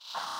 you